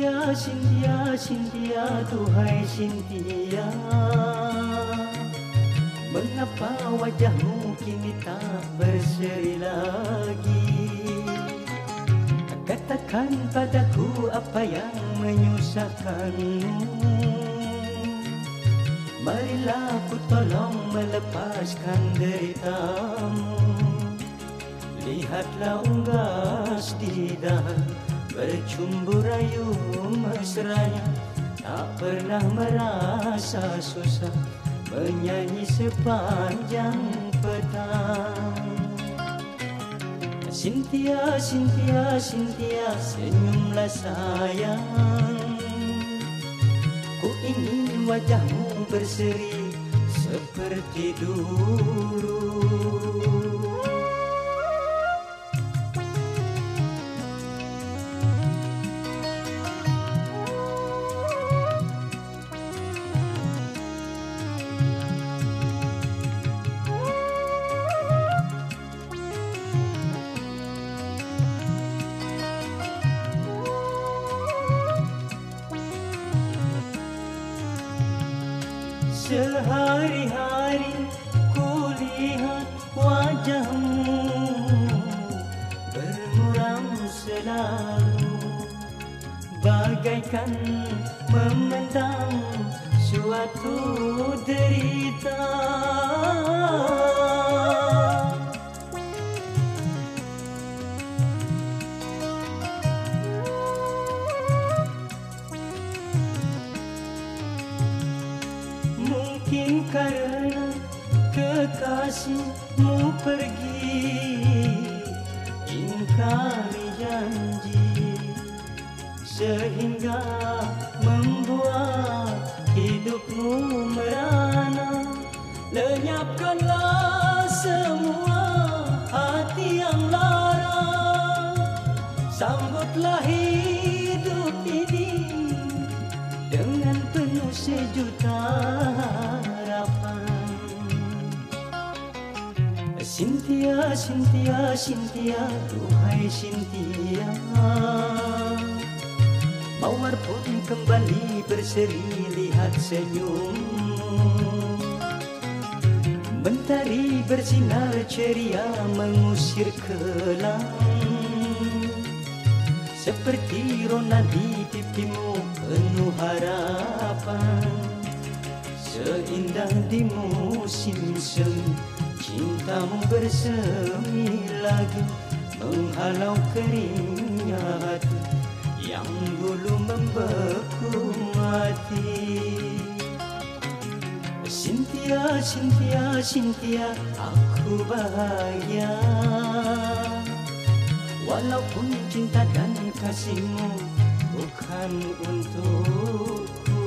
Cynthia, Cynthia, Cynthia, Tuhai Cynthia Mengapa wajahmu kini tak berseri lagi? Katakan padaku apa yang menyusahkanmu. Marilah ku tolong melepaskan deritamu. Lihatlah unggas di dahan Bercumbu rayu mesranya Tak pernah merasa susah Menyanyi sepanjang petang. Cynthia, Cynthia, Cynthia Senyumlah sayang. Ku ingin wajahmu berseri Seperti dulu Sehari-hari ku lihat wajahmu Bermuram selalu Bagaikan memendam suatu derita kekasihmu pergi. Ingkari janji sehingga membuat hidupmu merana. Lenyapkanlah semua hati yang lara. Sambutlah hidup ini dengan penuh sejuta Cynthia, Cynthia, Cynthia, Tuhai Cynthia. Mawar pun kembali berseri lihat senyum. Mentari bersinar ceria mengusir kelam. Seperti rona di pipimu penuh harapan. Seindah di musim semi Cintamu bersemi lagi Menghalau keringnya hati. Yang dulu membeku mati. Cynthia, Cynthia, Cynthia Aku bahagia. Walaupun cinta dan kasihmu bukan untukku